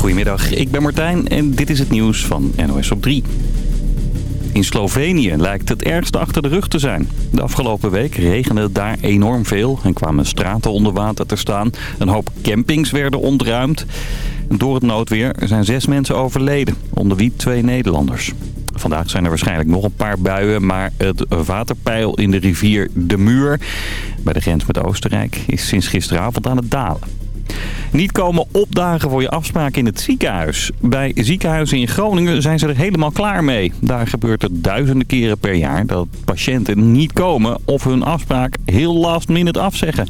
Goedemiddag, ik ben Martijn en dit is het nieuws van NOS op 3. In Slovenië lijkt het ergste achter de rug te zijn. De afgelopen week regende het daar enorm veel en kwamen straten onder water te staan. Een hoop campings werden ontruimd. Door het noodweer zijn zes mensen overleden, onder wie twee Nederlanders. Vandaag zijn er waarschijnlijk nog een paar buien, maar het waterpeil in de rivier De Muur... bij de grens met Oostenrijk is sinds gisteravond aan het dalen. Niet komen opdagen voor je afspraak in het ziekenhuis. Bij ziekenhuizen in Groningen zijn ze er helemaal klaar mee. Daar gebeurt het duizenden keren per jaar dat patiënten niet komen of hun afspraak heel last minute afzeggen.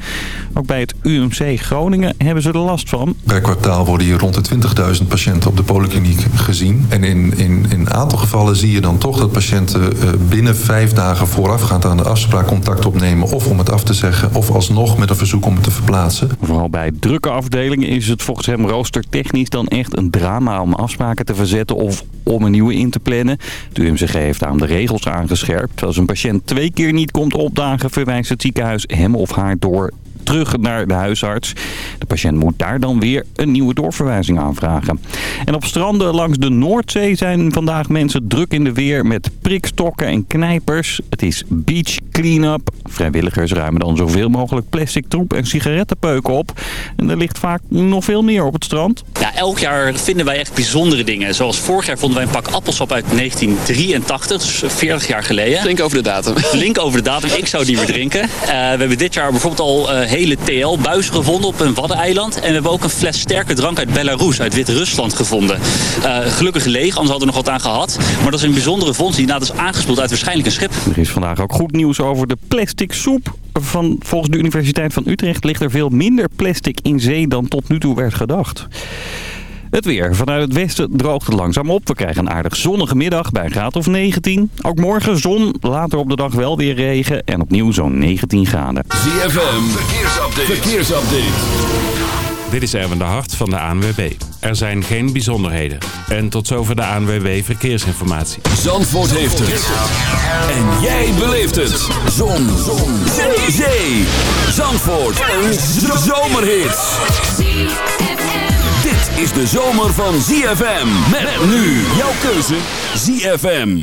Ook bij het UMC Groningen hebben ze er last van. Per kwartaal worden hier rond de 20.000 patiënten op de polykliniek gezien. En in, in, in een aantal gevallen zie je dan toch dat patiënten eh, binnen vijf dagen voorafgaand aan de afspraak contact opnemen. Of om het af te zeggen of alsnog met een verzoek om het te verplaatsen. Vooral bij drukke afdelingen is het volgens hem roostertechnisch dan echt een drama om afspraken te verzetten of om een nieuwe in te plannen. De UMCG heeft daarom de regels aangescherpt. Als een patiënt twee keer niet komt opdagen, verwijst het ziekenhuis hem of haar door terug naar de huisarts. De patiënt moet daar dan weer een nieuwe doorverwijzing aanvragen. En op stranden langs de Noordzee zijn vandaag mensen druk in de weer met prikstokken en knijpers. Het is beach clean-up. Vrijwilligers ruimen dan zoveel mogelijk plastic troep en sigarettenpeuken op. En er ligt vaak nog veel meer op het strand. Ja, elk jaar vinden wij echt bijzondere dingen. Zoals vorig jaar vonden wij een pak appelsap uit 1983, dus 40 jaar geleden. Flink over de datum. Flink over de datum. Ik zou die weer drinken. Uh, we hebben dit jaar bijvoorbeeld al uh, hele TL-buizen gevonden op een waddeneiland. En we hebben ook een fles sterke drank uit Belarus, uit Wit-Rusland gevonden. Uh, gelukkig leeg, anders hadden we nog wat aan gehad. Maar dat is een bijzondere vondst die inderdaad is aangespoeld uit waarschijnlijk een schip. Er is vandaag ook goed nieuws over de plastic soep. Van, volgens de Universiteit van Utrecht ligt er veel minder plastic in zee dan tot nu toe werd gedacht. Het weer. Vanuit het westen droogt het langzaam op. We krijgen een aardig zonnige middag bij een graad of 19. Ook morgen zon, later op de dag wel weer regen en opnieuw zo'n 19 graden. ZFM, verkeersupdate. verkeersupdate. Dit is Erwin de Hart van de ANWB. Er zijn geen bijzonderheden. En tot zover de ANWB Verkeersinformatie. Zandvoort heeft het. En jij beleeft het. Zon. Zon. Zee. Zee. Zandvoort. Een zomerhit. Is de zomer van ZFM. Met nu jouw keuze ZFM.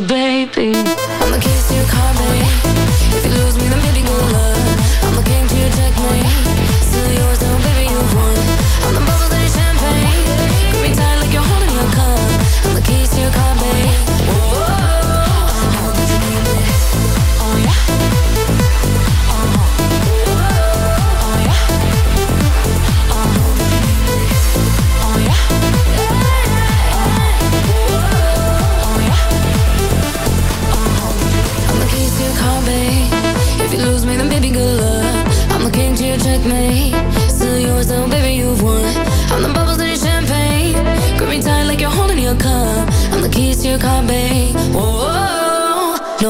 baby.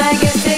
I guess it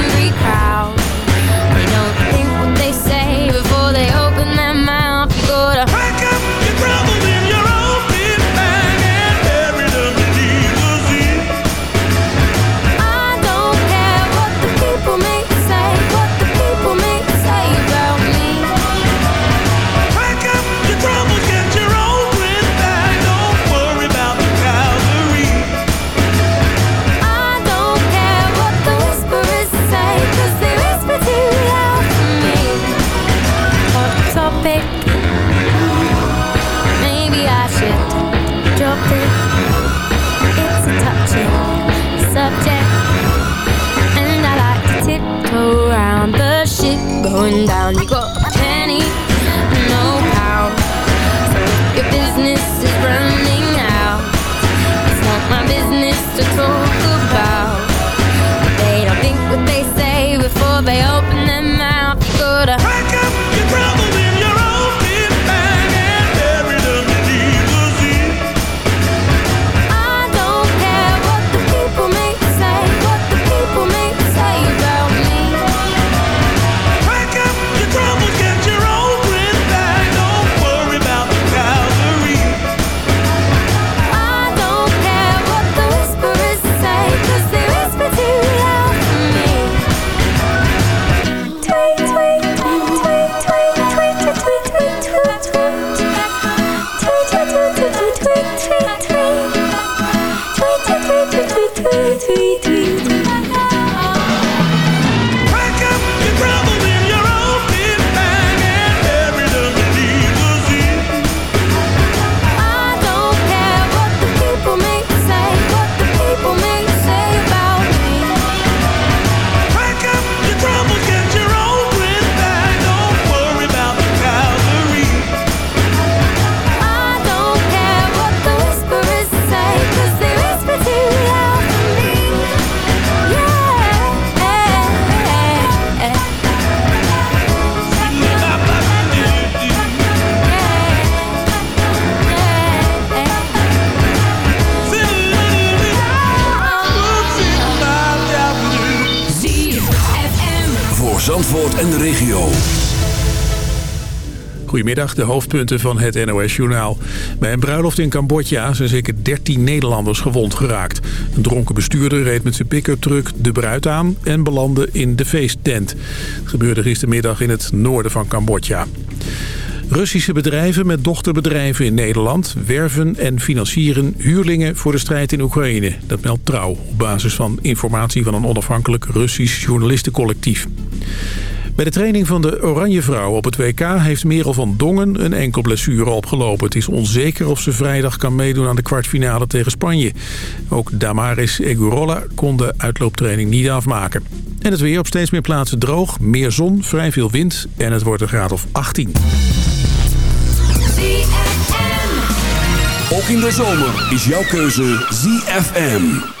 Goedemiddag, de hoofdpunten van het NOS-journaal. Bij een bruiloft in Cambodja zijn zeker 13 Nederlanders gewond geraakt. Een dronken bestuurder reed met zijn pick-up truck de bruid aan en belandde in de feesttent. Het gebeurde gistermiddag in het noorden van Cambodja. Russische bedrijven met dochterbedrijven in Nederland werven en financieren huurlingen voor de strijd in Oekraïne. Dat meldt Trouw op basis van informatie van een onafhankelijk Russisch journalistencollectief. Bij de training van de Oranje Vrouw op het WK heeft Merel van Dongen een enkel blessure opgelopen. Het is onzeker of ze vrijdag kan meedoen aan de kwartfinale tegen Spanje. Ook Damaris Egurola kon de uitlooptraining niet afmaken. En het weer op steeds meer plaatsen droog, meer zon, vrij veel wind en het wordt een graad of 18. Ook in de zomer is jouw keuze ZFM.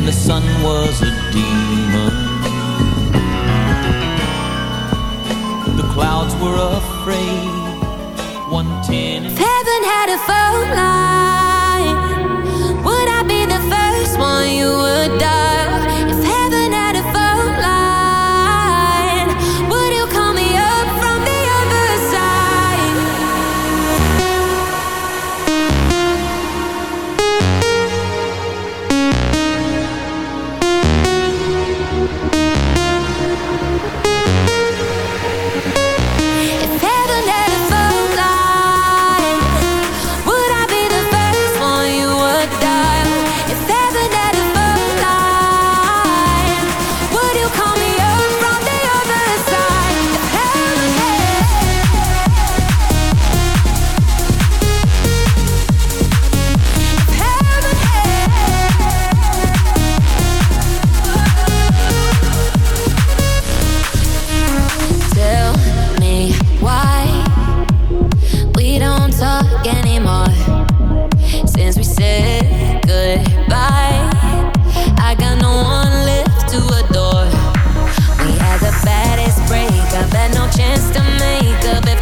and the sun was a demon. The clouds were afraid. One ten. If heaven had a phone line, would I be the first one you would dial? just a makeup. If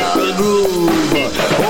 Tropical Groove.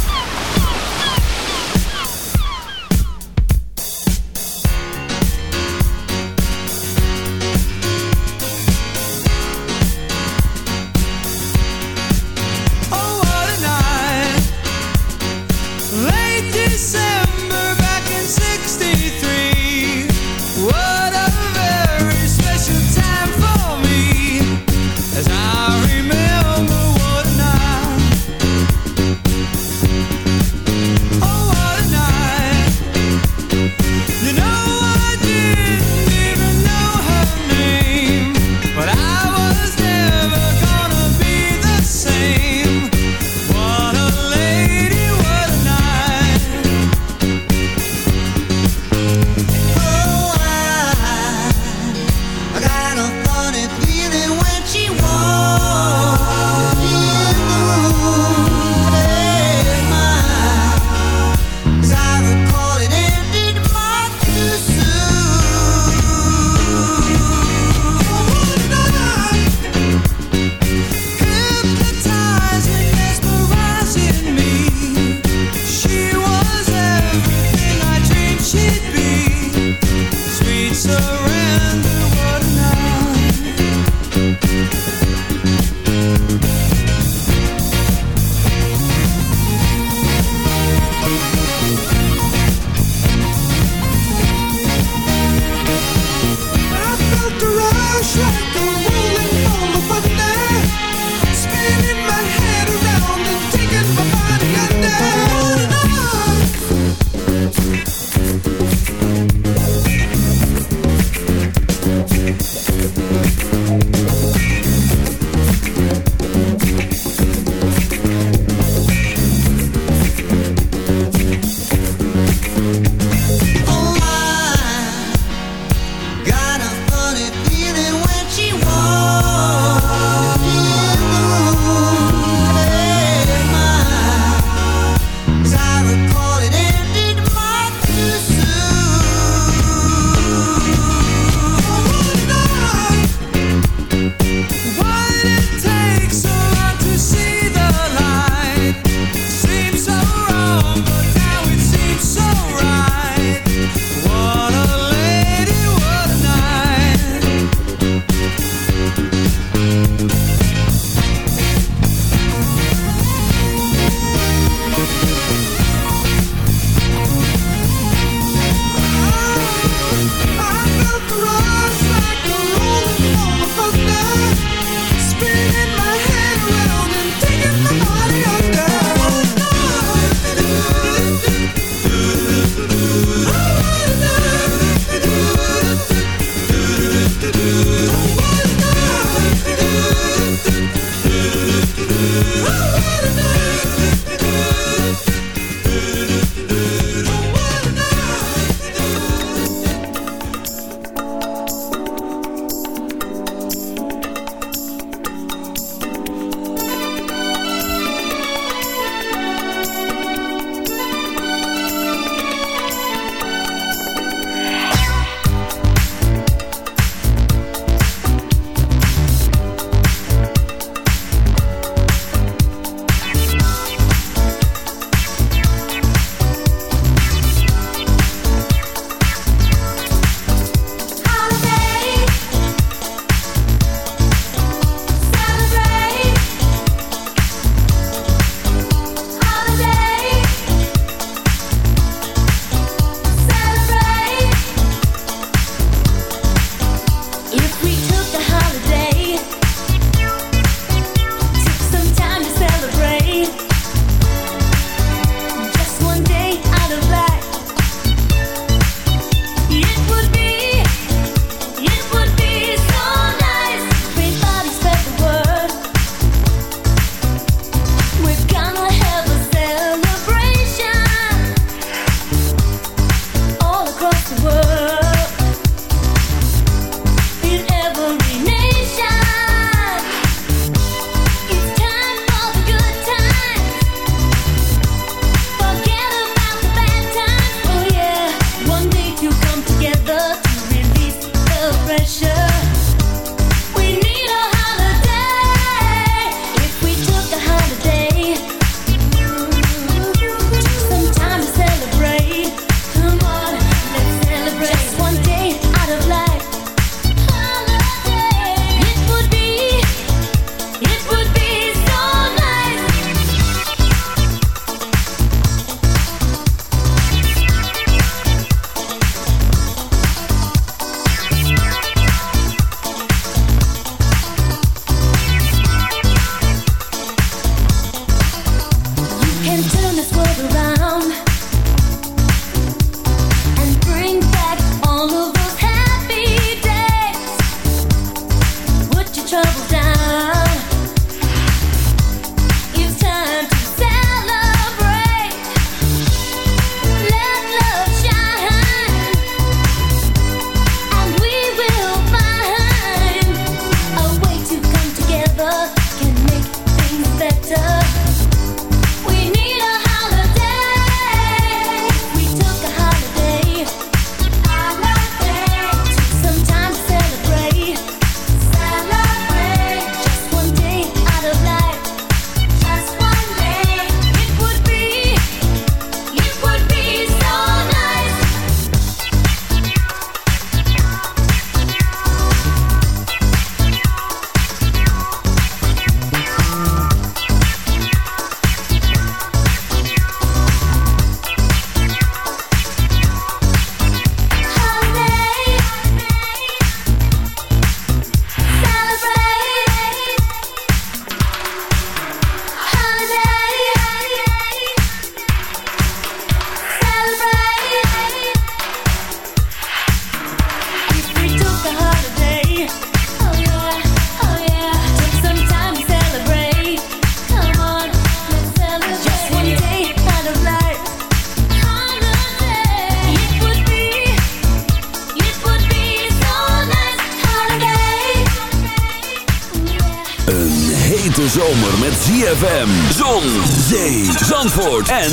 zomer met ZFM. Zon, zee, zandvoort en.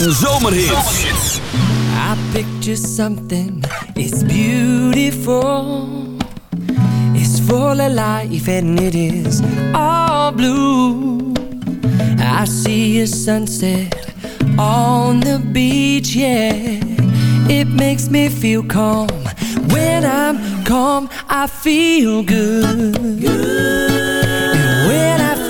I picture something, it's beautiful. It's full of life and it is all blue. I see a sunset on the beach, yeah. It makes me feel calm. When I'm calm, I feel good. good